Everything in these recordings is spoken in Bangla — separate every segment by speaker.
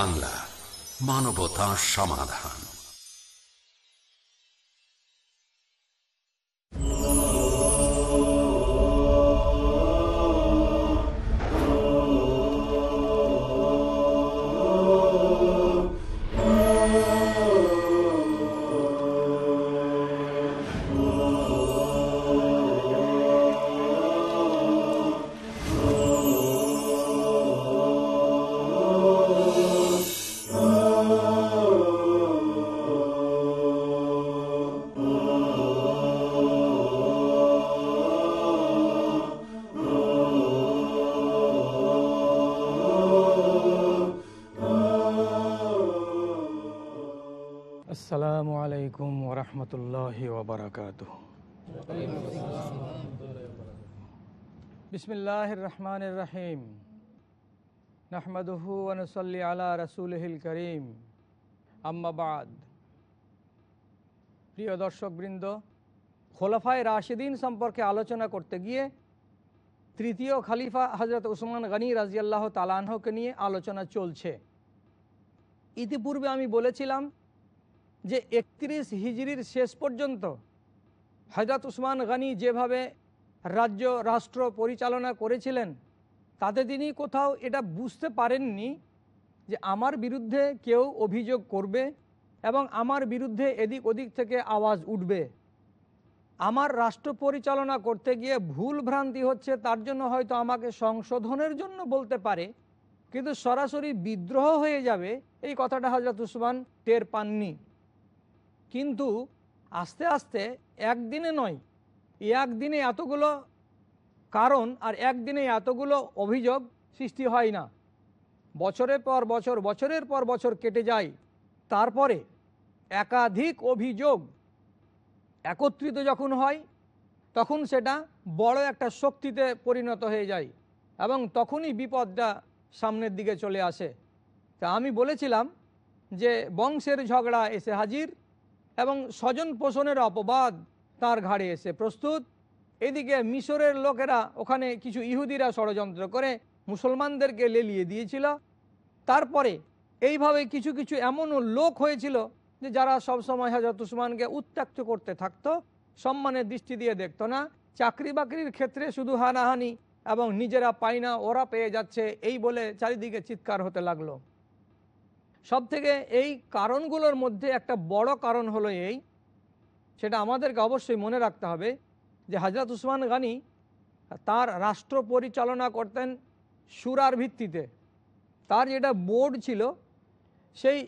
Speaker 1: বাংলা মানবতা সমাধান।
Speaker 2: ওবরাকাত বিসমিল্লাহ রহমান রহিম নাহমদহু অনুসল্লি আলা রসুলহিল করিম আম্মাবাদ প্রিয় দর্শকবৃন্দ খোলাফায় রাশিদিন সম্পর্কে আলোচনা করতে গিয়ে তৃতীয় খালিফা হজরত উসমান গনি রাজিয়াল্লাহ তালানহকে নিয়ে আলোচনা চলছে ইতিপূর্বে আমি বলেছিলাম যে একত্রিশ হিজড়ির শেষ পর্যন্ত হজরত উসমান গানি যেভাবে রাজ্য, রাষ্ট্র পরিচালনা করেছিলেন, তাতে তিনি কোথাও এটা বুঝতে পারেননি যে আমার বিরুদ্ধে কেউ অভিযোগ করবে এবং আমার বিরুদ্ধে এদিক ওদিক থেকে আওয়াজ উঠবে। আমার রাষ্ট্র পরিচালনা করতে গিয়ে ভুল ভ্রান্তি হচ্ছে, তার জন্য হয়তো আমাকে সংশোধনের জন্য বলতে পারে, কিন্তু সরাসরি বিদ্রোহ হয়ে যাবে, এই কথাটা হজরত উসমান টের পাননি। কিন্তু আস্তে আস্তে একদিনে নয় একদিনে এতগুলো কারণ আর একদিনে এতগুলো অভিযোগ সৃষ্টি হয় না। বছরের পর বছর, বছরের পর বছর কেটে যায়। তারপরে একাধিক অভিযোগ একত্রিত যখন হয়, তখন সেটা বড় একটা শক্তিতে পরিণত হয়ে যায় এবং তখনই বিপদটা সামনের দিকে চলে আসে। তা আমি বলেছিলাম যে বংশের ঝগড়া এসে হাজির এবং স্বজন পোষণের অপবাদ তার ঘাড়ে এসে প্রস্তুত। এদিকে মিশরের লোকেরা ওখানে কিছু ইহুদিরা ষড়যন্ত্র করে মুসলমানদেরকে লেলিয়ে দিয়েছিল। তারপরে এইভাবে কিছু কিছু এমনও লোক হয়েছিল যে যারা সব সময় হাজরত উসমানকে উত্ত্যক্ত করতে থাকতো, সম্মানের দৃষ্টি দিয়ে দেখতো না। চাকরি বাকরির ক্ষেত্রে শুধু হানাহানি এবং নিজেরা পাই না, ওরা পেয়ে যাচ্ছে, এই বলে চারিদিকে চিৎকার হতে লাগল। সব থেকে এই কারণগুলোর মধ্যে একটা বড় কারণ হলো এই, সেটা আমাদেরকে অবশ্যই মনে রাখতে হবে যে হাজরত উসমান গানি তার রাষ্ট্র পরিচালনা করতেন সুরার ভিত্তিতে। তার যেটা বোর্ড ছিল, সেই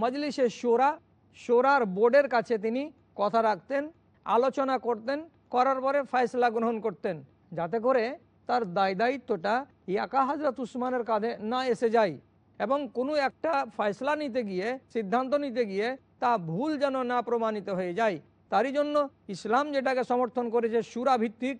Speaker 2: মজলিসে সোরা, সোরার বোর্ডের কাছে তিনি কথা রাখতেন, আলোচনা করতেন, করার পরে ফয়সলা গ্রহণ করতেন, যাতে করে তার দায় দায়িত্বটা ইয়াকা হাজরত উসমানের কাঁধে না এসে যায়। এবং কোনো একটা ফয়সলা নিতে গিয়ে, সিদ্ধান্ত নিতে গিয়ে তা ভুল যেন না প্রমাণিত হয়ে যায়। তারই জন্য ইসলাম যেটাকে সমর্থন করেছে সুরা ভিত্তিক,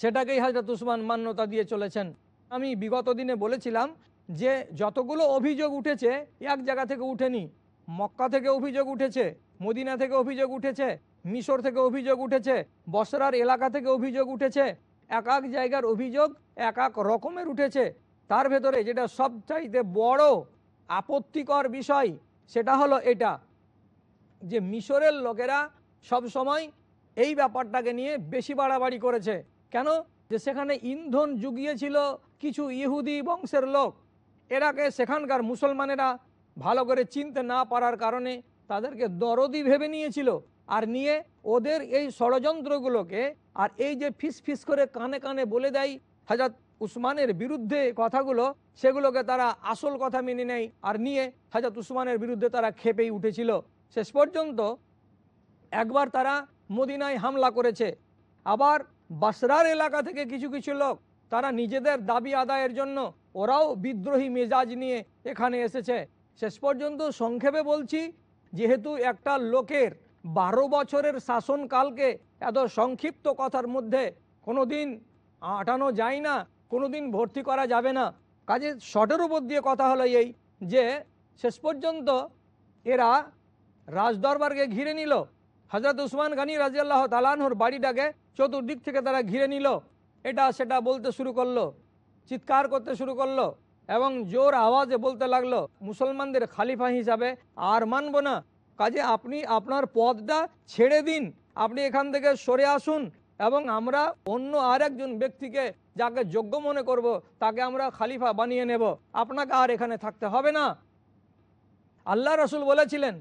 Speaker 2: সেটাকেই হাজরত উসমান মান্যতা দিয়ে চলেছেন। আমি বিগত দিনে বলেছিলাম যে যতগুলো অভিযোগ উঠেছে, এক জায়গা থেকে উঠেনি। মক্কা থেকে অভিযোগ উঠেছে, মদিনা থেকে অভিযোগ উঠেছে, মিশর থেকে অভিযোগ উঠেছে, বসরার এলাকা থেকে অভিযোগ উঠেছে। এক এক জায়গার অভিযোগ এক এক রকমের উঠেছে। তার ভেতরে যেটা সবচাইতে বড় আপত্তিকর বিষয়, সেটা হলো এটা যে মিশরের লোকেরা সব সময় এই ব্যাপারটাকে নিয়ে বেশি বাড়াবাড়ি করেছে। কেন? যে সেখানে ইন্ধন জুগিয়েছিল কিছু ইহুদি বংশের লোক। এরাকে সেখানকার মুসলমানেরা ভালো করে চিনতে না পারার কারণে তাদেরকে দরদি ভেবে নিয়েছিল আর নিয়ে ওদের এই ষড়যন্ত্রগুলোকে আর এই যে ফিস ফিস করে কানে কানে বলে দেয় হাজার উসমানের বিরুদ্ধে কথাগুলো, সেগুলোকে তারা আসল কথা মেনে নেয় আর নিয়ে হাজরত উসমানের বিরুদ্ধে তারা খেপেই উঠেছিল। শেষ পর্যন্ত একবার তারা মদিনায় হামলা করেছে। আবার বাসরার এলাকা থেকে কিছু কিছু লোক তারা নিজেদের দাবি আদায়ের জন্য ওরাও বিদ্রোহী মেজাজ নিয়ে এখানে এসেছে। শেষ পর্যন্ত সংক্ষেপে বলছি, যেহেতু একটা লোকের বারো বছরের শাসনকালকে এত সংক্ষিপ্ত কথার মধ্যে কোনো দিন আটানো যায় না কোনো দিন ভর্তি করা যাবে না। কাজে শটের উপর দিয়ে কথা হলো এই যে, শেষ পর্যন্ত এরা রাজদরবারকে ঘিরে নিল। হজরত উসমান গানী রাজিয়াল্লাহ তালানহর বাড়িটাকে চতুর্দিক থেকে তারা ঘিরে নিল। এটা সেটা বলতে শুরু করল, চিৎকার করতে শুরু করল এবং জোর আওয়াজে বলতে লাগল, মুসলমানদের খালিফা হিসাবে আর মানব না। কাজে আপনি আপনার পদটা ছেড়ে দিন। আপনি এখান থেকে সরে আসুন এবং আমরা অন্য আর একজন ব্যক্তিকে যাকে যোগ্য মনে করব, তাকে আমরা খালিফা বানিয়ে নেব। আপনাকে আর এখানে থাকতে হবে না। আল্লাহ রসুল বলেছিলেন,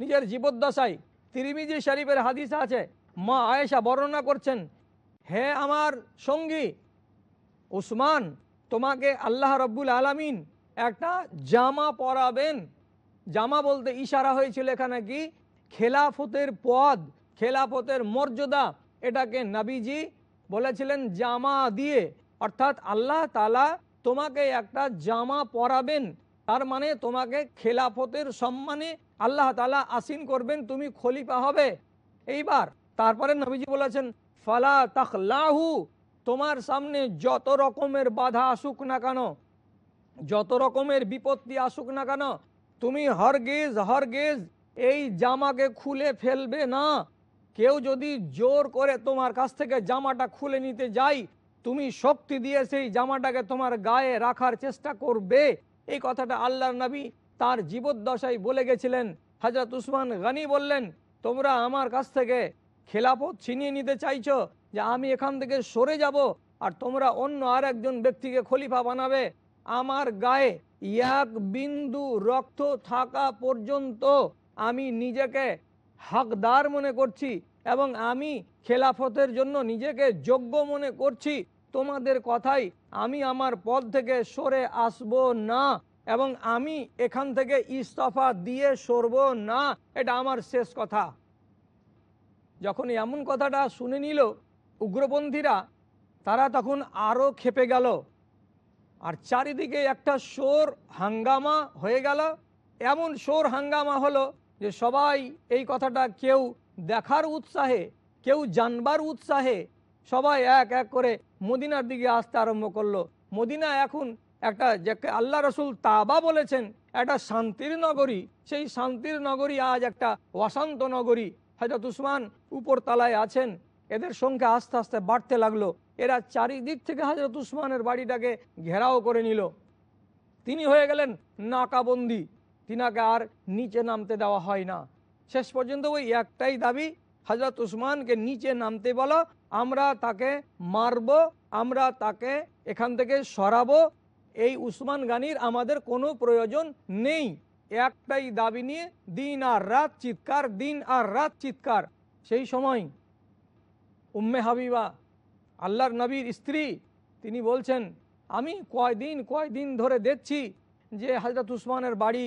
Speaker 2: নিজের জীবদ্দশায় তিরিমিজি শরীফের হাদিস আছে, মা আয়েশা বর্ণনা করছেন, হে আমার সঙ্গী, উসমান, তোমাকে আল্লাহ রব্বুল আলামিন একটা জামা পরাবেন। জামা বলতে ইশারা হয়েছিল এখানে কি? খেলাফতের পদ, খেলাফতের মর্যাদা, এটাকে নাবিজি বলেছিলেন জামা দিয়ে। অর্থাৎ আল্লাহ তালা তোমাকে একটা জামা পরাবেন, তার মানে তোমাকে খেলাফতের সম্মানে আল্লাহ তালা আসীন করবেন, তুমি খলিফা হবে। এইবার তারপরে নবীজি বলেছেন, ফালা তাখলাহু তোমার সামনে যত রকমের বাধা আসুক না কেন, যত রকমের বিপত্তি আসুক না কেন, তুমি হরগেজ হরগেজ, এই জামাকে খুলে ফেলবে না। কেউ যদি জোর করে তোমার কাছ থেকে জামাটা খুলে নিতে যাই, তুমি শক্তি দিয়ে সেই জামাটাকে তোমার গায়ে রাখার চেষ্টা করবে। এই কথাটা আল্লাহর নবী তার জীবদ্দশায় বলে গেছিলেন। হজরত উসমান গানি বললেন, তোমরা আমার কাছ থেকে খেলাফত ছিনিয়ে নিতে চাইছ যে আমি এখান থেকে সরে যাব আর তোমরা অন্য আর একজন ব্যক্তিকে খলিফা বানাবে। আমার গায়ে এক বিন্দু রক্ত থাকা পর্যন্ত আমি নিজেকে হকদার মনে করছি এবং আমি খেলাফতের জন্য নিজেকে যোগ্য মনে করছি। তোমাদের কথাই আমি আমার পদ থেকে সরে আসব না এবং আমি এখান থেকে ইস্তফা দিয়ে সরব না। এটা আমার শেষ কথা। যখন এমন কথাটা শুনে নিল উগ্রপন্থীরা, তারা তখন আরও খেপে গেল। আর চারিদিকে একটা শোর হাঙ্গামা হয়ে গেল। এমন শোর হাঙ্গামা হলো যে সবাই এই কথাটা কেউ দেখার উৎসাহে, কেউ জানবার উৎসাহে সবাই এক এক করে মদিনার দিকে আসতে আরম্ভ করল। মদিনা এখন একটা যাকে আল্লাহ রসুল তাবা বলেছেন, একটা শান্তির নগরী। সেই শান্তির নগরী আজ একটা অশান্ত নগরী। হজরত উসমান উপর তালায় আছেন, এদের সংখ্যা আস্তে আস্তে বাড়তে লাগল। এরা চারিদিক থেকে হজরত উসমানের বাড়িটাকে ঘেরাও করে নিল। তিনি হয়ে গেলেন নাকাবন্দি। তিনাকে আর নিচে নামতে দেওয়া হয় না। শেষ পর্যন্ত ওই একটাই দাবি হজরত উসমানকে নিচে নামতে বলো, আমরা তাকে মারব, আমরা তাকে এখান থেকে সরাবো, এই উসমান গানির আমাদের কোনো প্রয়োজন নেই। একটাই দাবি নিয়ে দিন আর রাত চিৎকার, দিন আর রাত চিৎকার। সেই সময় উম্মে হাবিবা, আল্লাহর নবীর স্ত্রী, তিনি বলছেন, আমি কয়দিন কয়দিন ধরে দেখছি যে হজরত উসমানের বাড়ি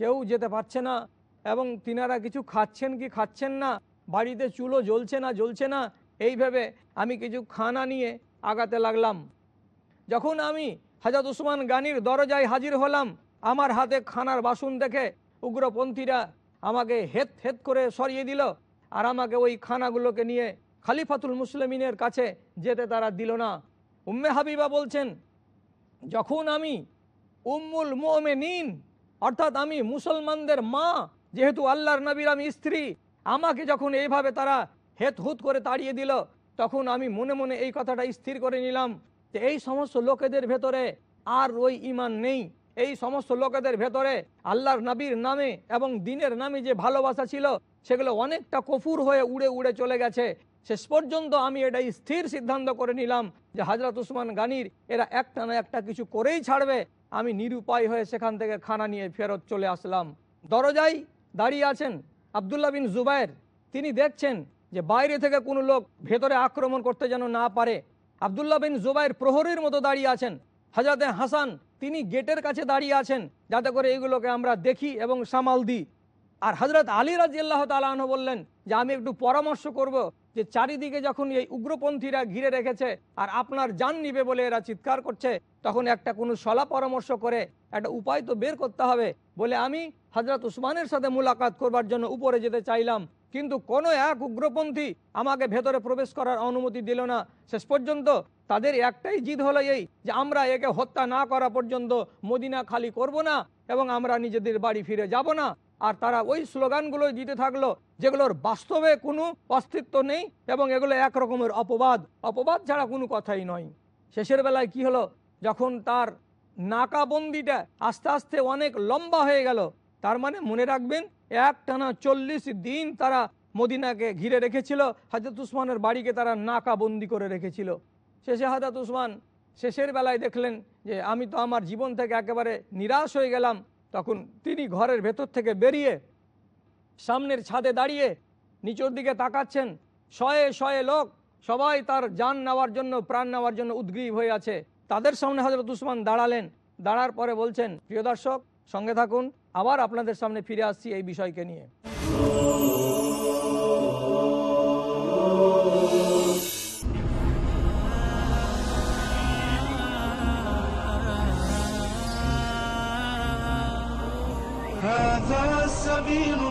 Speaker 2: কেউ যেতে পারছে না এবং তিনারা কিছু খাচ্ছেন কি খাচ্ছেন না, বাড়িতে চুলো জ্বলছে না জ্বলছে না এইভাবে আমি কিছু খানা নিয়ে আগাতে লাগলাম। যখন আমি হাজরত উসমান গানির দরজায় হাজির হলাম, আমার হাতে খানার বাসন দেখে উগ্রপন্থীরা আমাকে হেত হেত করে সরিয়ে দিল আর আমাকে ওই খানাগুলোকে নিয়ে খালিফাতুল মুসলিমিনের কাছে যেতে তারা দিল না। উম্মে হাবিবা বলছেন, যখন আমি উম্মুল মোমে নিন অর্থাৎ আমি মুসলমানদের মা, যেহেতু আল্লাহর নবীর আমি স্ত্রী, আমাকে যখন এইভাবে তারা হেত হুত করে তাড়িয়ে দিল, তখন আমি মনে মনে এই কথাটা স্থির করে নিলাম যে এই সমস্ত লোকেদের ভেতরে আর ওই ইমান নেই। এই সমস্ত লোকেদের ভেতরে আল্লাহর নবীর নামে এবং দিনের নামে যে ভালোবাসা ছিল, সেগুলো অনেকটা কফুর হয়ে উড়ে উড়ে চলে গেছে। শেষ পর্যন্ত আমি এটা স্থির সিদ্ধান্ত করে নিলাম যে হাজরত উসমান গানির এরা একটা না একটা কিছু করেই ছাড়বে। আমি নিরুপায় হয়ে সেখান থেকে খানা নিয়ে ফেরত চলে আসলাম। দরজায় দাঁড়িয়ে আছেন আবদুল্লাহ বিন জুবায়ের। তিনি দেখছেন যে বাইরে থেকে কোনো লোক ভেতরে আক্রমণ করতে যেন না পারে। আবদুল্লাহ বিন জুবাইর প্রহরীর মতো দাঁড়িয়ে আছেন। হাজাতে হাসান, তিনি গেটের কাছে দাঁড়িয়ে আছেন যাতে করে এগুলোকে আমরা দেখি এবং সামাল দিই। আর হজরত আলী রাজি আল্লাহ তালাহ বললেন যে, আমি একটু পরামর্শ করব যে চারিদিকে যখন এই উগ্রপন্থীরা ঘিরে রেখেছে আর আপনার যান নিবে বলে এরা চিৎকার করছে, তখন একটা কোনো সলা পরামর্শ করে একটা উপায় তো বের করতে হবে বলে আমি হজরত উসমানের সাথে মুলাকাত করবার জন্য উপরে যেতে চাইলাম। কিন্তু কোনো এক উগ্রপন্থী আমাকে ভেতরে প্রবেশ করার অনুমতি দিল না। শেষ পর্যন্ত তাদের একটাই জিদ হলো এই যে আমরা একে হত্যা না করা পর্যন্ত মদিনা খালি করব না এবং আমরা নিজেদের বাড়ি ফিরে যাব না। আর তারা ওই স্লোগানগুলো দিতে থাকল যেগুলোর বাস্তবে কোনো অস্তিত্ব নেই এবং এগুলো এক রকমের অপবাদ। অপবাদ ছাড়া কোনো কথাই নয়। শেষের বেলায় কি হলো? যখন তার নাকাবন্দিটা আস্তে আস্তে অনেক লম্বা হয়ে গেল, তার মানে মনে রাখবেন এক টানা চল্লিশ দিন তারা মদিনাকে ঘিরে রেখেছিল হাজরত উসমানের বাড়িকে তারা নাকাবন্দি করে রেখেছিল। শেষে হাজরত উসমান শেষের বেলায় দেখলেন যে, আমি তো আমার জীবন থেকে একেবারে নিরাশ হয়ে গেলাম। তখন তিনি ঘরের ভেতর থেকে বেরিয়ে সামনের ছাদে দাঁড়িয়ে নিচের দিকে তাকাচ্ছেন শয়ে শয়ে লোক সবাই তার যান নেওয়ার জন্য প্রাণ নেওয়ার জন্য উদ্গ্রীব হয়ে আছে তাদের সামনে হজরত উসমান দাঁড়ালেন দাঁড়ার পরে বলছেন প্রিয় দর্শক সঙ্গে থাকুন আবার আপনাদের সামনে ফিরে আসছি এই বিষয়কে নিয়ে
Speaker 3: هذا سبيل الله من يسر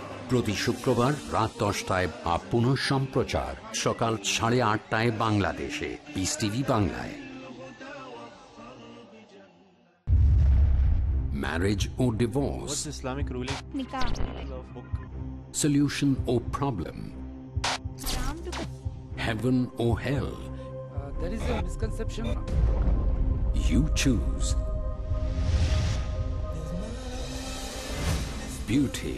Speaker 1: প্রতি শুক্রবার রাত দশটায় বা পুনঃ সম্প্রচার সকাল সাড়ে আটটায় বাংলাদেশে পিস টিভি বাংলায় marriage O divorce
Speaker 4: What's Islamic ruling
Speaker 5: nikah
Speaker 4: of
Speaker 1: solution or problem heaven or hell
Speaker 6: there is a misconception
Speaker 1: You choose. Beauty,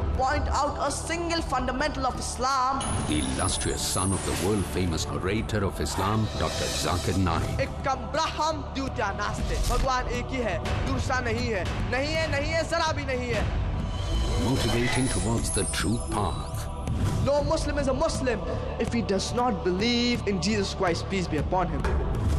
Speaker 7: point out a single fundamental of Islam.
Speaker 1: The illustrious son of the world-famous orator of Islam, Dr. Zakir Naik.
Speaker 7: Ekam braham dutya naste. Bhagwan ek hi hai, dursa nahi hai. Nahi hai, nahi hai, zara bhi nahi hai.
Speaker 1: Motivating towards the true path.
Speaker 7: No Muslim is a Muslim if he does not believe in Jesus Christ, peace be upon him.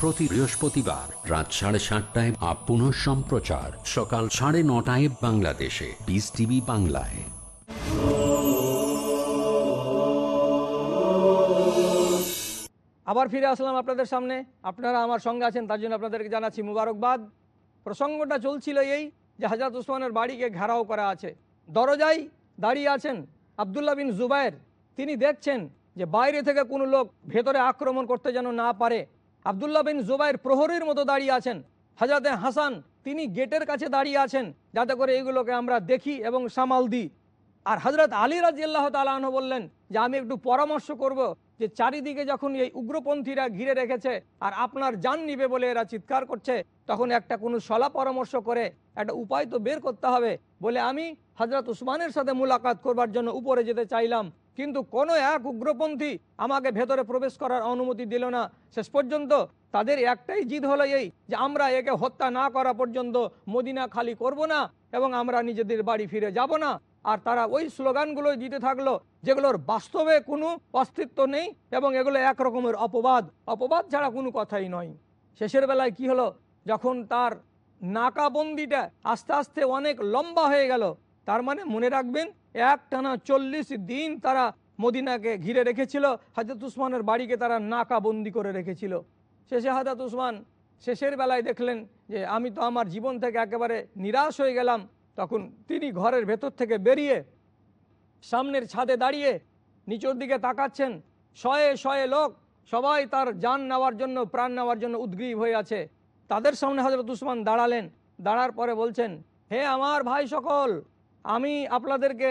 Speaker 1: প্রতি বৃহস্পতিবার রাত সাড়ে সাতটায় আপ পুনঃ সম্প্রচার। সকাল সাড়ে নটায় বাংলাদেশে। পিস টিভি বাংলায়।
Speaker 2: আবার ফিরে আসলাম আপনাদের সামনে। আপনারা আমার সঙ্গে আছেন, তার জন্য আপনাদেরকে জানাচ্ছি মুবারকবাদ। প্রসঙ্গটা চলছিল এই যে হাজরত উসমানের বাড়িকে ঘেরাও করা আছে। দরজায় দাঁড়িয়ে আছেন আবদুল্লাহ বিন জুবায়ের। তিনি দেখছেন যে বাইরে থেকে কোনো লোক ভেতরে আক্রমণ করতে যেন না পারে। আবদুল্লাহ বিন জুবাইর প্রহরীর মতো দাঁড়িয়ে আছেন। হাজরতে হাসান, তিনি গেটের কাছে দাঁড়িয়ে আছেন, যাতে করে এগুলোকে আমরা দেখি এবং সামাল দিই। আর হজরত আলী রাজি আল্লাহ তালাহ বললেন যে, আমি একটু পরামর্শ করব যে, চারিদিকে যখন এই উগ্রপন্থীরা ঘিরে রেখেছে আর আপনার যান নিবে বলে এরা চিৎকার করছে, তখন একটা কোনো সলা পরামর্শ করে একটা উপায় তো বের করতে হবে বলে আমি হজরত উসমানের সাথে মুলাকাত করবার জন্য উপরে যেতে চাইলাম। কিন্তু কোনো এক উগ্রপন্থী আমাকে ভেতরে প্রবেশ করার অনুমতি দিল না। শেষ পর্যন্ত তাদের একটাই জিদ হলো এই যে আমরা একে হত্যা না করা পর্যন্ত মদিনা খালি করব না এবং আমরা নিজেদের বাড়ি ফিরে যাব না। আর তারা ওই স্লোগানগুলোই দিতে থাকল যেগুলোর বাস্তবে কোনো অস্তিত্ব নেই এবং এগুলো এক রকমের অপবাদ। অপবাদ ছাড়া কোনো কথাই নয়। শেষের বেলায় কি হলো? যখন তার নাকাবন্দিটা আস্তে আস্তে অনেক লম্বা হয়ে গেল, তার মানে মনে রাখবেন এক টানা চল্লিশ দিন তারা মদিনাকে ঘিরে রেখেছিল। হাজরত উসমানের বাড়িকে তারা নাকাবন্দি করে রেখেছিল। শেষে হাজরত উসমান শেষের বেলায় দেখলেন যে, আমি তো আমার জীবন থেকে একেবারে নিরাশ হয়ে গেলাম। তখন তিনি ঘরের ভেতর থেকে বেরিয়ে সামনের ছাদে দাঁড়িয়ে নিচের দিকে তাকাচ্ছেন। শয়ে শয়ে লোক সবাই তার যান নেওয়ার জন্য, প্রাণ নেওয়ার জন্য উদ্গ্রীব হয়ে আছে। তাদের সামনে হজরত উসমান দাঁড়ালেন। দাঁড়ার পরে বলছেন, হে আমার ভাই সকল আমি আপনাদেরকে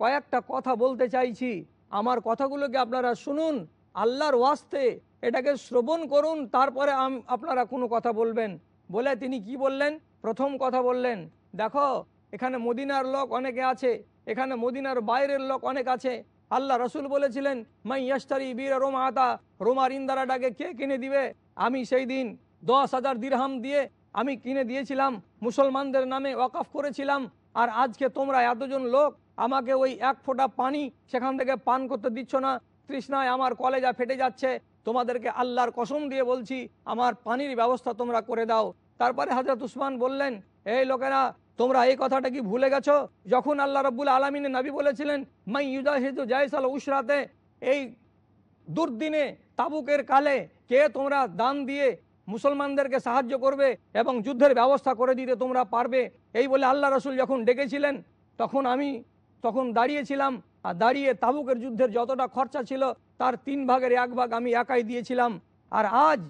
Speaker 2: কয়েকটা কথা বলতে চাইছি। আমার কথাগুলোকে আপনারা শুনুন, আল্লাহর ওয়াস্তে এটাকে শ্রবণ করুন, তারপরে আপনারা কোনো কথা বলবেন। বলে তিনি কি বললেন? প্রথম কথা বললেন, দেখো, এখানে মদিনার লোক অনেকে আছে, এখানে মদিনার বাইরের লোক অনেক আছে। আল্লাহ রসুল বলেছিলেন, মাই ইয়াস্তারি বীর রোমা আতা রোমার ইন্দারাটাকে কে কিনে দিবে? আমি সেই দিন দশ হাজার দিরহাম দিয়ে আমি কিনে দিয়েছিলাম, মুসলমানদের নামে ওয়াকফ করেছিলাম আর আজকে তোমরা এতজন লোক আমাকে ওই এক ফোঁটা পানি সেখান থেকে পান করতে দিচ্ছ না। তৃষ্ণায় আমার কলেজা ফেটে যাচ্ছে। তোমাদেরকে আল্লাহর কসম দিয়ে বলছি, আমার পানির ব্যবস্থা তোমরা করে দাও। তারপরে হাজরত উসমান বললেন, এই লোকেরা, তোমরা এই কথাটা কি ভুলে গেছো? যখন আল্লাহ রব্বুল আলমিনে নাবি বলেছিলেন মাই ইউজাহিদু জাইসাল উসরাতে এই দুর্দিনে তাবুকের কালে কে তোমরা দান দিয়ে মুসলমানদেরকে সাহায্য করবে এবং যুদ্ধের ব্যবস্থা করে দিতে তোমরা পারবে। এই বলে আল্লাহ রসুল যখন ডেকেছিলেন, তখন আমি তখন দাঁড়িয়েছিলাম আর দাঁড়িয়ে তাবুকের যুদ্ধের যতটা খরচা ছিল, তার তিন ভাগের এক ভাগ আমি একাই দিয়েছিলাম। আর আজ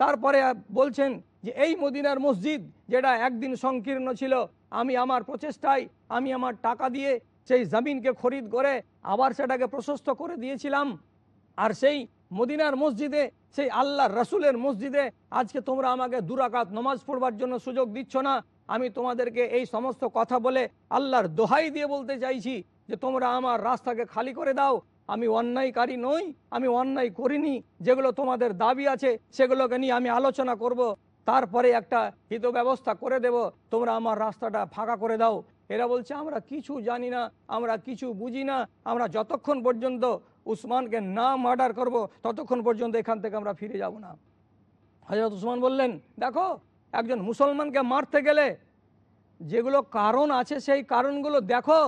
Speaker 2: তারপরে বলছেন যে, এই মদিনার মসজিদ যেটা একদিন সংকীর্ণ ছিল, আমি আমার প্রচেষ্টায়, আমি আমার টাকা দিয়ে সেই জমিনকে খরিদ করে আবার সেটাকে প্রশস্ত করে দিয়েছিলাম। আর সেই মদিনার মসজিদে সেই আল্লাহ রসুলের মসজিদে আজকে তোমরা আমাকে দুরাকাত নমাজ পড়বার জন্য সুযোগ দিচ্ছ না। আমি তোমাদেরকে এই সমস্ত কথা বলে আল্লাহর দোহাই দিয়ে বলতে চাইছি যে তোমরা আমার রাস্তাকে খালি করে দাও। আমি অন্যায়কারী নই, আমি অন্যায় করিনি। যেগুলো তোমাদের দাবি আছে সেগুলোকে নিয়ে আমি আলোচনা করব। তারপরে একটা হিত ব্যবস্থা করে দেব। তোমরা আমার রাস্তাটা ফাঁকা করে দাও। এরা বলছে, আমরা কিছু জানি না, আমরা কিছু বুঝি না। আমরা যতক্ষণ পর্যন্ত উসমানকে না মার্ডার করব, ততক্ষণ পর্যন্ত এখান থেকে আমরা ফিরে যাব না। হজরত উসমান বললেন, দেখো, একজন মুসলমানকে মারতে গেলে যেগুলো কারণ আছে, সেই কারণগুলো দেখো।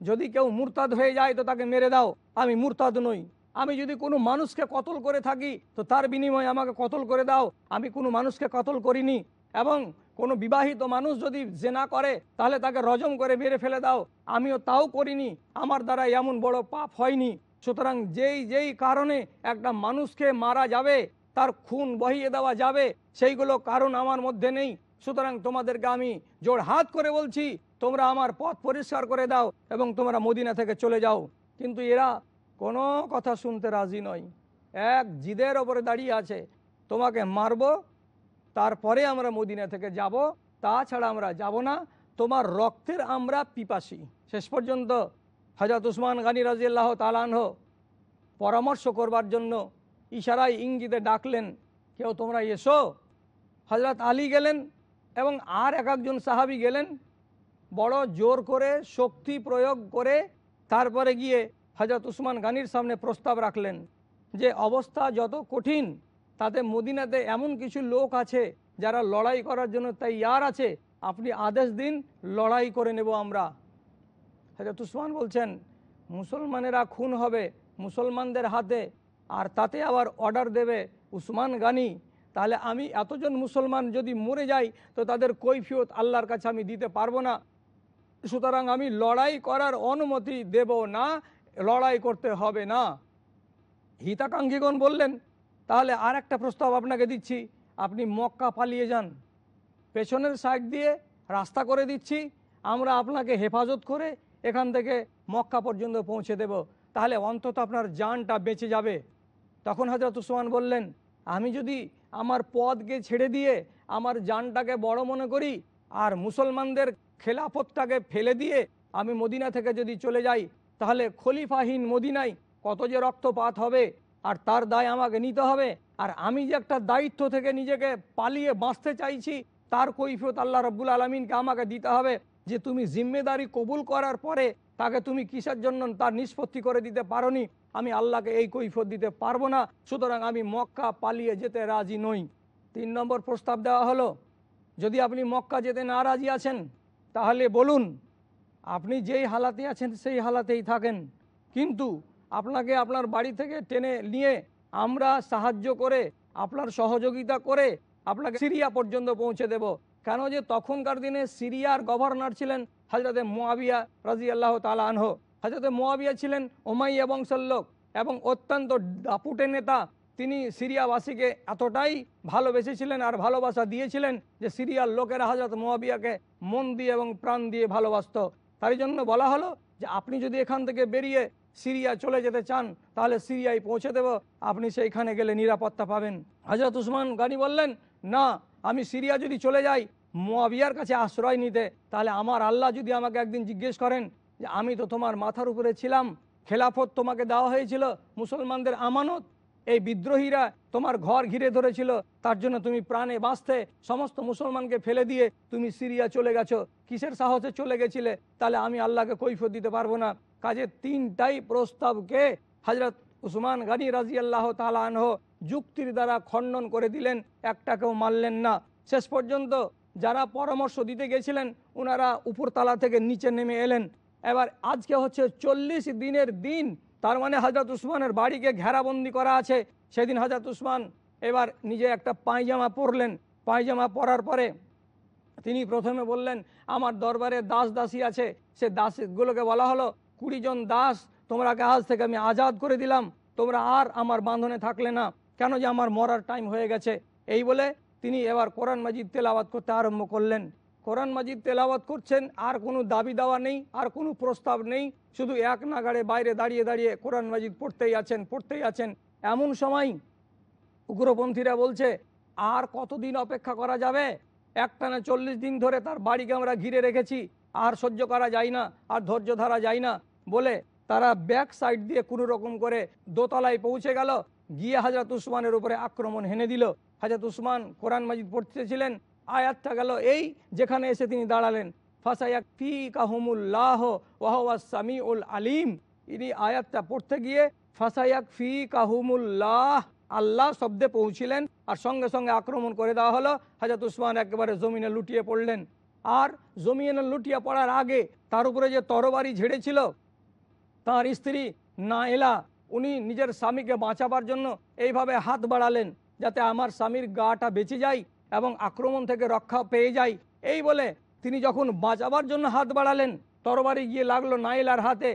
Speaker 2: যদি কেউ মুরতাদ হয়ে যায় তো তাকে মেরে দাও। আমি মুরতাদ নই। আমি যদি কোনো মানুষকে কতল করে থাকি তো তার বিনিময়ে আমাকে কতল করে দাও। আমি কোনো মানুষকে কতল করিনি। এবং কোনো বিবাহিত মানুষ যদি জেনা করে, তাহলে তাকে রজম করে মেরে ফেলে দাও। আমিও তাও করিনি। আমার দ্বারা এমন বড় পাপ হয়নি। সুতরাং যেই যেই কারণে একটা মানুষকে মারা যাবে, তার খুন বহিয়ে দেওয়া যাবে, সেইগুলো কারণ আমার মধ্যে নেই। সুতরাং তোমাদেরকে আমি জোর হাত করে বলছি, তোমরা আমার পথ পরিষ্কার করে দাও এবং তোমরা মদিনা থেকে চলে যাও। কিন্তু এরা কোনো কথা শুনতে রাজি নয়। এক জিদের ওপরে দাঁড়িয়ে আছে। তোমাকে মারবো, তারপরে আমরা মদিনা থেকে যাব, তাছাড়া আমরা যাব না। তোমার রক্তের আমরা পিপাসি। শেষ পর্যন্ত হজরত উসমান গানী রাজিয়াল্লাহ তালানহ পরামর্শ করবার জন্য ইশারায় ইঙ্গিতে ডাকলেন, কেউ তোমরা এসো? হজরত আলী গেলেন এবং আর এক একজন সাহাবি গেলেন, বড় জোর করে শক্তি প্রয়োগ করে তারপরে গিয়ে হজরত উসমান গানির সামনে প্রস্তাব রাখলেন যে, অবস্থা যত কঠিন, তাতে মদিনাতে এমন কিছু লোক আছে যারা লড়াই করার জন্য তৈয়ার আছে। আপনি আদেশ দিন, লড়াই করে নেব আমরা। হজরত উসমান বলছেন, মুসলমানেরা খুন হবে মুসলমানদের হাতে, আর তাতে আবার অর্ডার দেবে উসমান গানি। তাহলে আমি এতজন মুসলমান যদি মরে যাই, তো তাদের কৈফিয়ত আল্লাহর কাছে আমি দিতে পারব না। সুতরাং আমি লড়াই করার অনুমতি দেব না, লড়াই করতে হবে না। হিতাকাঙ্ক্ষীগণ বললেন, তাহলে আর একটা প্রস্তাব আপনাকে দিচ্ছি। আপনি মক্কা পালিয়ে যান। পেছনের সাইড দিয়ে রাস্তা করে দিচ্ছি। আমরা আপনাকে হেফাজত করে এখান থেকে মক্কা পর্যন্ত পৌঁছে দেব। তাহলে অন্তত আপনার জানটা বেঁচে যাবে। তখন হজরত উসমান বললেন, আমি যদি আমার পদকে ছেড়ে দিয়ে আমার জানটাকে বড় মনে করি আর মুসলমানদের খেলাফতটাকে ফেলে দিয়ে আমি মদিনা থেকে যদি চলে যাই, তাহলে খলিফাহীন মদিনায় কত যে রক্তপাত হবে আর তার দায় আমাকে নিতে হবে। আর আমি যে একটা দায়িত্ব থেকে নিজেকে পালিয়ে বাঁচতে চাইছি, তার কৈফিয়ত আল্লাহ রব্বুল আলমিনকে আমাকে দিতে হবে। যে তুমি জিম্মেদারি কবুল করার পরে তাকে তুমি কিসের জন্য তার নিষ্পত্তি করে দিতে পারোনি? আমি আল্লাহকে এই কৈফত দিতে পারব না। সুতরাং আমি মক্কা পালিয়ে যেতে রাজি নই। তিন নম্বর প্রস্তাব দেওয়া হলো, যদি আপনি মক্কা যেতে না রাজি আছেন, তাহলে বলুন, আপনি যেই হালাতে আছেন সেই হালাতেই থাকেন। কিন্তু আপনাকে আপনার বাড়ি থেকে টেনে নিয়ে আমরা সাহায্য করে, আপনার সহযোগিতা করে আপনাকে সিরিয়া পর্যন্ত পৌঁছে দেব। কেন যে তখনকার দিনে সিরিয়ার গভর্নর ছিলেন হজরতে মোয়াবিয়া রাজি আল্লাহ তালা আনহ। হজরতে মোয়াবিয়া ছিলেন ওমাইয়া বংশের লোক এবং অত্যন্ত দাপুটে নেতা। তিনি সিরিয়াবাসীকে এতটাই ভালোবেসেছিলেন আর ভালোবাসা দিয়েছিলেন যে সিরিয়ার লোকেরা হজরত মোয়াবিয়াকে মন দিয়ে এবং প্রাণ দিয়ে ভালোবাসত। তাই জন্য বলা হলো যে আপনি যদি এখান থেকে বেরিয়ে সিরিয়া চলে যেতে চান, তাহলে সিরিয়ায় পৌঁছে দেব। আপনি সেইখানে গেলে নিরাপত্তা পাবেন। হজরত উসমান গানি বললেন, না আমি সিরিয়া যদি চলে যাই, মোয়াবিয়ার কাছে আশ্রয় নিতে, তাহলে আমার আল্লাহ যদি আমাকে একদিন জিজ্ঞেস করেন যে আমি তো তোমার মাথার উপরে ছিলাম, খেলাফত তোমাকে দেওয়া হয়েছিল মুসলমানদের আমানত, এই বিদ্রোহীরা তোমার ঘর ঘিরে ধরেছিল, তার জন্য তুমি প্রাণে বাঁচতে সমস্ত মুসলমানকে ফেলে দিয়ে তুমি সিরিয়া চলে গেছো, কিসের সাহসে চলে গেছিলে, তাহলে আমি আল্লাহকে কৈফত দিতে পারব না। কাজে তিনটাই প্রস্তাবকে হজরত উসমান গানি রাজি আল্লাহ তালানহ যুক্তির দ্বারা খণ্ডন করে দিলেন, একটাকেও মানলেন না। শেষ পর্যন্ত যারা পরামর্শ দিতে গেছিলেন ওনারা উপরতলা থেকে নিচে নেমে এলেন। এবার আজকে হচ্ছে চল্লিশ দিনের দিন, তার মানে হজরত উসমানের বাড়িকে ঘেরাবন্দি করা আছে। সেদিন হজরত উসমান এবার নিজে একটা পায়জামা পরলেন। পায়জামা পরার পরে তিনি প্রথমে বললেন, আমার দরবারে দাস দাসী আছে। সে দাসগুলোকে বলা হলো, কুড়ি জন দাস তোমরা আজ থেকে আমি আজাদ করে দিলাম। তোমরা আর আমার বাঁধনে থাকলে না। কেন যে আমার মরার টাইম হয়ে গেছে? এই বলে তিনি এবার কোরআন মাজিদ তেলাওয়াত করতে আরম্ভ করলেন। কোরআন মাজিদ তেলাওয়াত করছেন, আর কোনো দাবি দাওয়া নেই, আর কোনো প্রস্তাব নেই। শুধু এক নাগাড়ে বাইরে দাঁড়িয়ে দাঁড়িয়ে কোরআন মাজিদ পড়তেই আছেন পড়তেই আছেন। এমন সময় উগ্রপন্থীরা বলছে, আর কতদিন অপেক্ষা করা যাবে? একটানা চল্লিশ দিন ধরে তার বাড়িকে আমরা ঘিরে রেখেছি। আর সহ্য করা যায় না, আর ধৈর্য ধরা যায় না। বলে তারা ব্যাক সাইড দিয়ে কোনো রকম করে দোতলায় পৌঁছে গেল। গিয়ে হাজরত উসমানের উপরে আক্রমণ হেনে দিল। হাজরত উসমান কোরআন মাজিদ পড়তেছিলেন আয়াতটা গেল এই, যেখানে এসে তিনি দাঁড়ালেন। ফাসায়াক ফি কাহুমুল্লাহ ওয়াহওয়া সামি উল আলিম। ইনি আয়াতটা পড়তে গিয়ে ফাসায়াক ফি কাহুমুল্লাহ আল্লাহ শব্দে পৌঁছিলেন আর সঙ্গে সঙ্গে আক্রমণ করে দেওয়া হলো। হাজরত উসমান একেবারে জমিনে লুটিয়ে পড়লেন। আর জমিনে লুটিয়ে পড়ার আগে তার উপরে যে তরবারি ঝেড়েছিল, তার স্ত্রী নাইলা উনি নিজের স্বামীকে বাঁচাবার জন্য এইভাবে হাত বাড়ালেন যাতে আমার স্বামীর গাটা বেঁচে যায় এবং আক্রমণ থেকে রক্ষা পেয়ে যায়। এই বলে তিনি যখন বাঁচাবার জন্য হাত বাড়ালেন, তরবারি গিয়ে লাগল নাইলার হাতে।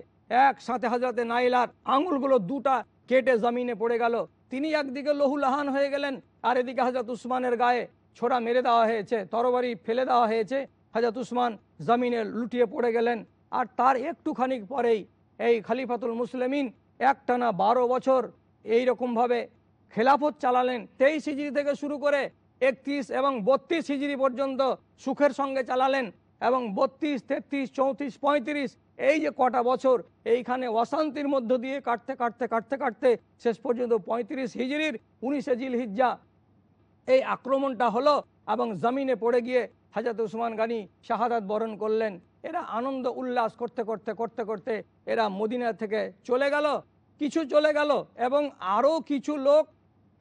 Speaker 2: একসাথে হাজরাতে নাইলার আঙুলগুলো দুটা কেটে জমিনে পড়ে গেল। তিনি একদিকে লহুলাহান হয়ে গেলেন আর এদিকে হাজরত উসমানের গায়ে ছোড়া মেরে দেওয়া হয়েছে, তরবারি ফেলে দেওয়া হয়েছে। হাজরত উসমান জমিনে লুটিয়ে পড়ে গেলেন। আর তার একটুখানি পরেই এই খালিফাতুল মুসলিমিন একটানা বারো বছর এই রকমভাবে খেলাফত চালালেন। তেইশ হিজড়ি থেকে শুরু করে একত্রিশ এবং বত্রিশ হিজড়ি পর্যন্ত সুখের সঙ্গে চালালেন এবং বত্রিশ, তেত্রিশ, চৌত্রিশ, পঁয়ত্রিশ এই যে কটা বছর এইখানে অশান্তির মধ্য দিয়ে কাটতে কাটতে কাটতে কাটতে শেষ পর্যন্ত পঁয়ত্রিশ হিজড়ির উনিশে জিল হিজ্জা এই আক্রমণটা হলো এবং জমিনে পড়ে গিয়ে হাজরত উসমান গানি শাহাদাত বরণ করলেন। এরা আনন্দ উল্লাস করতে করতে করতে করতে এরা মদিনা থেকে চলে গেল। কিছু চলে গেল এবং আরও কিছু লোক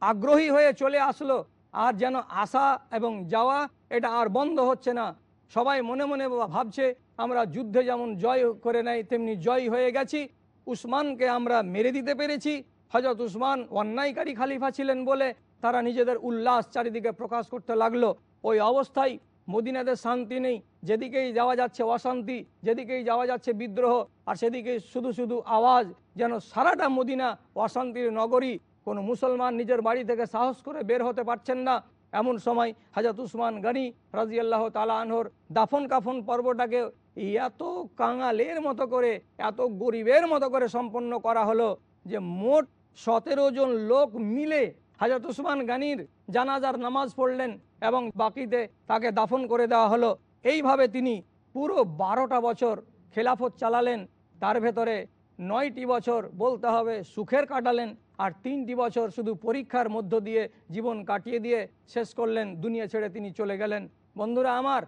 Speaker 2: আগ্রহী হয়ে চলে আসলো। আর যেন আসা এবং যাওয়া এটা আর বন্ধ হচ্ছে না। সবাই মনে মনে ভাবছে, আমরা যুদ্ধে যেমন জয় করে নেয় তেমনি জয় হয়ে গেছি। উসমানকে আমরা মেরে দিতে পেরেছি। হজরত উসমান অন্যায়কারী খালিফা ছিলেন বলে তারা নিজেদের উল্লাস চারিদিকে প্রকাশ করতে লাগল। ওই অবস্থায় মদিনাদের শান্তি নেই। যেদিকেই যাওয়া যাচ্ছে অশান্তি, যেদিকেই যাওয়া যাচ্ছে বিদ্রোহ, আর সেদিকে শুধু শুধু আওয়াজ, যেন সারাটা মদিনা অশান্তির নগরী। কোনো মুসলমান নিজের বাড়ি থেকে সাহস করে বের হতে পারছেন না। এমন সময় হাজরত উসমান গানি রাজিয়াল্লাহ তালা আনহর দাফন কাফন পর্বটাকে এত কাঙালের মতো করে, এত গরিবের মতো করে সম্পন্ন করা হলো যে মোট সতেরো জন লোক মিলে হাজরত উসমান গানির জানাজার নামাজ পড়লেন এবং বাকিতে তাকে দাফন করে দেওয়া হলো। এইভাবে তিনি পুরো বারোটা বছর খেলাফত চালালেন। তার ভেতরে নয়টি বছর বলতে হবে সুখের কাটালেন আর তিনটি বছর শুধু পরীক্ষার মধ্য দিয়ে জীবন কাটিয়ে দিয়ে শেষ করলেন, দুনিয়া ছেড়ে তিনি চলে গেলেন। বন্ধুরা আমার,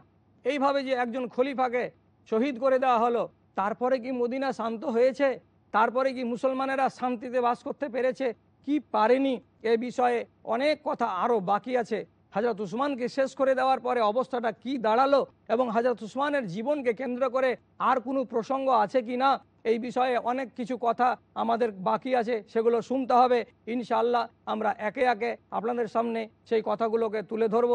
Speaker 2: এইভাবে যে একজন খলিফাকে শহীদ করে দেওয়া হলো, তারপরে কি মদিনা শান্ত হয়েছে? তারপরে কি মুসলমানেরা শান্তিতে বাস করতে পেরেছে? কি পারেনি? এ বিষয়ে অনেক কথা আরও বাকি আছে। হাজরত উসমানকে শেষ করে দেওয়ার পরে অবস্থাটা কি দাঁড়াল এবং হাজরত উসমানের জীবনকে কেন্দ্র করে আর কোনো প্রসঙ্গ আছে কি না, এই বিষয়ে অনেক কিছু কথা আমাদের বাকি আছে, সেগুলো শুনতে হবে। ইনশাআল্লাহ আমরা একে একে আপনাদের সামনে সেই কথাগুলোকে তুলে ধরব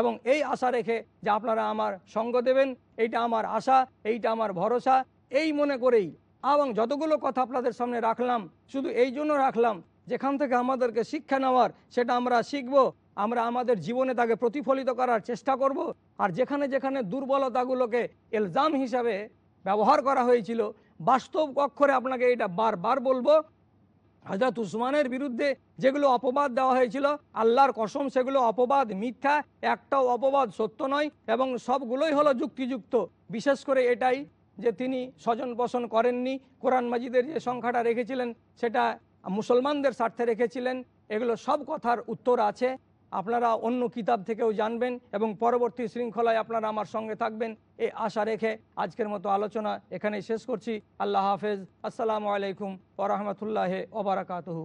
Speaker 2: এবং এই আশা রেখে যে আপনারা আমার সঙ্গ দেবেন, এইটা আমার আশা, এইটা আমার ভরসা, এই মনে করেই। এবং যতগুলো কথা আপনাদের সামনে রাখলাম, শুধু এই জন্য রাখলাম, যেখান থেকে আমাদেরকে শিক্ষা নেওয়ার, সেটা আমরা শিখব। আমরা আমাদের জীবনে তাকে প্রতিফলিত করার চেষ্টা করব। আর যেখানে যেখানে দুর্বলতাগুলোকে এলজাম হিসাবে ব্যবহার করা হয়েছিল, বাস্তব অক্ষরে আপনাকে এটা বারবার বলব হজরত উসমানের বিরুদ্ধে যেগুলো অপবাদ দেওয়া হয়েছিল, আল্লাহর কসম সেগুলো অপবাদ মিথ্যা, একটাও অপবাদ সত্য নয় এবং সবগুলোই হলো যুক্তিযুক্ত। বিশেষ করে এটাই যে তিনি স্বজন পোষণ করেননি, কোরআন মাজিদের যে সংখ্যাটা রেখেছিলেন, সেটা মুসলমানদের স্বার্থে রেখেছিলেন, এগুলো সব কথার উত্তর আছে। আপনারা অন্য কিতাব থেকেও জানবেন এবং পরবর্তী শৃঙ্খলায় আপনারা আমার সঙ্গে থাকবেন। এই আশা রেখে আজকের মতো আলোচনা এখানেই শেষ করছি। আল্লাহ হাফেজ। আসসালামু আলাইকুম ওরহমতুল্লাহ ওবরাকাতহু